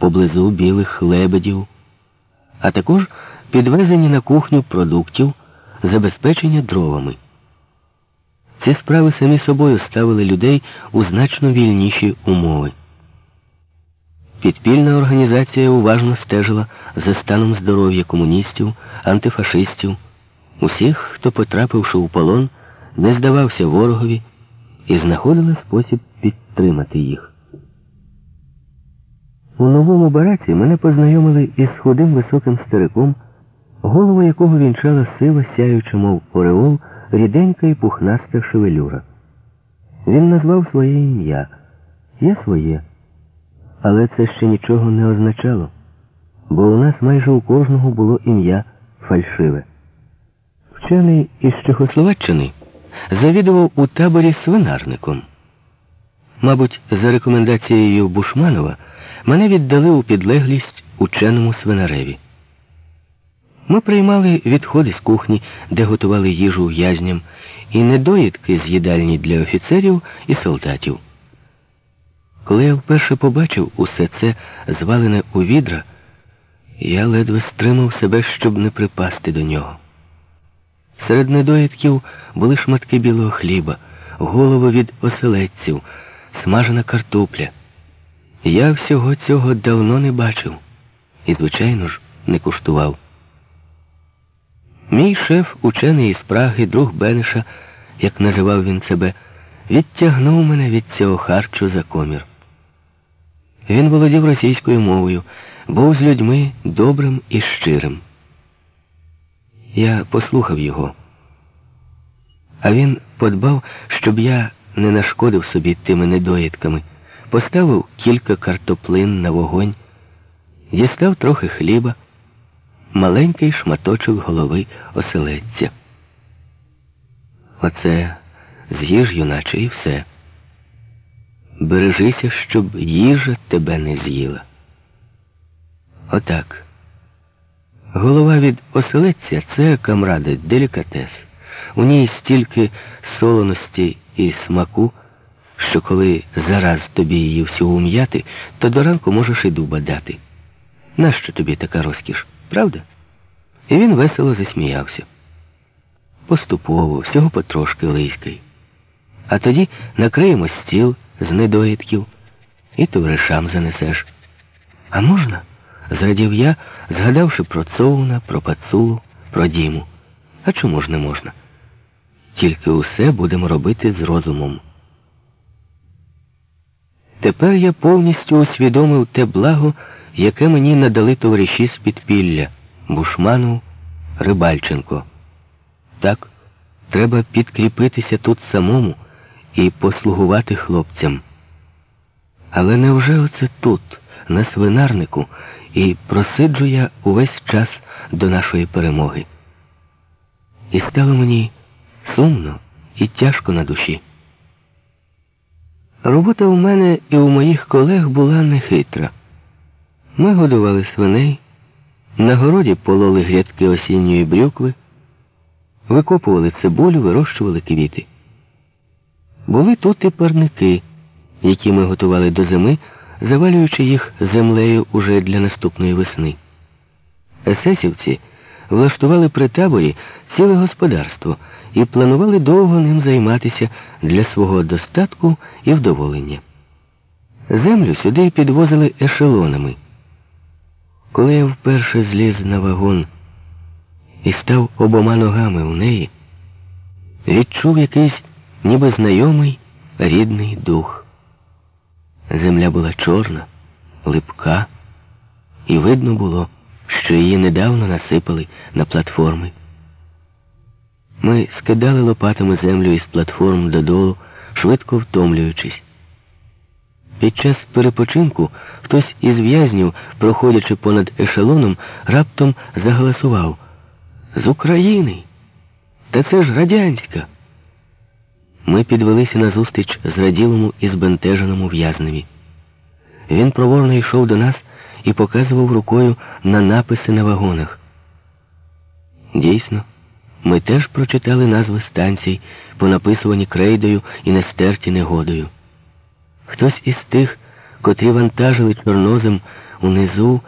поблизу білих лебедів, а також підвезені на кухню продуктів, забезпечення дровами. Ці справи самі собою ставили людей у значно вільніші умови. Підпільна організація уважно стежила за станом здоров'я комуністів, антифашистів, усіх, хто, потрапивши у полон, не здавався ворогові і знаходила спосіб підтримати їх. У новому бараці мене познайомили із худим високим стариком, голову якого вінчала сива, сяюча, мов ореол, ріденька і пухнаста шевелюра. Він назвав своє ім'я, я своє. Але це ще нічого не означало, бо у нас майже у кожного було ім'я фальшиве. Вчений із Чехословаччини завідував у таборі свинарником. Мабуть, за рекомендацією Бушманова мене віддали у підлеглість ученому свинареві. Ми приймали відходи з кухні, де готували їжу в'язням, і недоїдки з їдальні для офіцерів і солдатів. Коли я вперше побачив усе це звалене у відра, я ледве стримав себе, щоб не припасти до нього. Серед недоїдків були шматки білого хліба, голови від оселедців, смажена картопля. Я всього цього давно не бачив і, звичайно ж, не куштував. Мій шеф, учений із Праги, друг Бенеша, як називав він себе, відтягнув мене від цього харчу за комір. Він володів російською мовою, був з людьми добрим і щирим. Я послухав його, а він подбав, щоб я не нашкодив собі тими недоїдками, поставив кілька картоплин на вогонь, дістав трохи хліба, маленький шматочок голови оселедця. Оце з'їж, юначе, і все. Бережися, щоб їжа тебе не з'їла. Отак. Голова від оселедця це, камради, делікатес. У ній стільки солоності і смаку, що коли зараз тобі її всю ум'яти, то до ранку можеш і дуба дати. Нащо тобі така розкіш, правда? І він весело засміявся. Поступово, всього потрошки лиський. А тоді накриємо стіл з недоїдків і товаришам занесеш. А можна? зрадів я, згадавши про Цоуна, про Пацулу, про Діму. А чому ж не можна? Тільки усе будемо робити з розумом. Тепер я повністю усвідомив те благо, яке мені надали товариші з підпілля Бушманов, Рибальченко. Так, треба підкріпитися тут самому і послугувати хлопцям. Але невже оце тут, на свинарнику, і просиджу я увесь час до нашої перемоги? І стало мені сумно і тяжко на душі. Робота у мене і у моїх колег була нехитра. Ми годували свиней, на городі пололи грядки осінньої брюкви, викопували цибулю, вирощували квіти. Були тут і парники, які ми готували до зими, завалюючи їх землею уже для наступної весни. Есесівці влаштували при таборі ціле господарство і планували довго ним займатися для свого достатку і вдоволення. Землю сюди підвозили ешелонами. Коли я вперше зліз на вагон і став обома ногами у неї, відчув якийсь ніби знайомий рідний дух. Земля була чорна, липка, і видно було, що її недавно насипали на платформи. Ми скидали лопатами землю із платформ додолу, швидко втомлюючись. Під час перепочинку хтось із в'язнів, проходячи понад ешелоном, раптом заголосував З України. Та це ж радянська. Ми підвелися назустріч зраділому і збентеженому в'язневі. Він проворно йшов до нас і показував рукою на написи на вагонах. Дійсно, ми теж прочитали назви станцій, понаписувані крейдою і не стерті негодою. Хтось із тих, котрі вантажили чорнозем, унизу